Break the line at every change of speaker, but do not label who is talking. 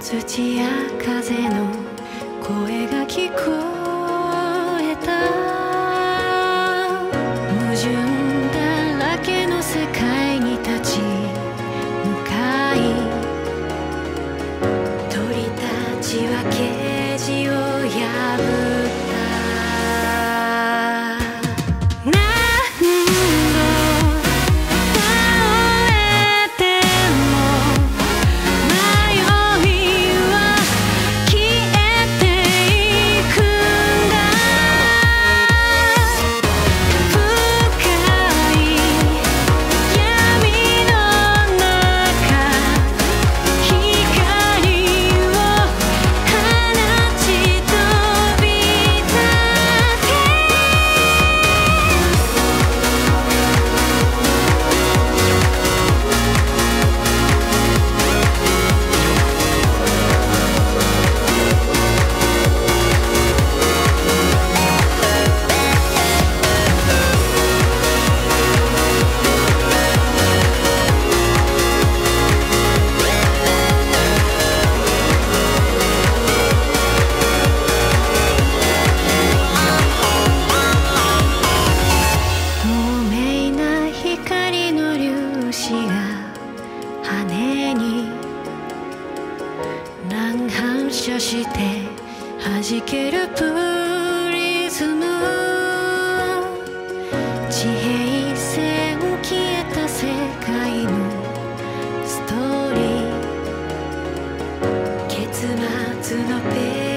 土や風の声が聞こえた。矛盾だらけの世界に立ち向かい。鳥たちはケージを破る。間反射して弾けるプリズム。地平線消えた世界のストーリー。結末のページ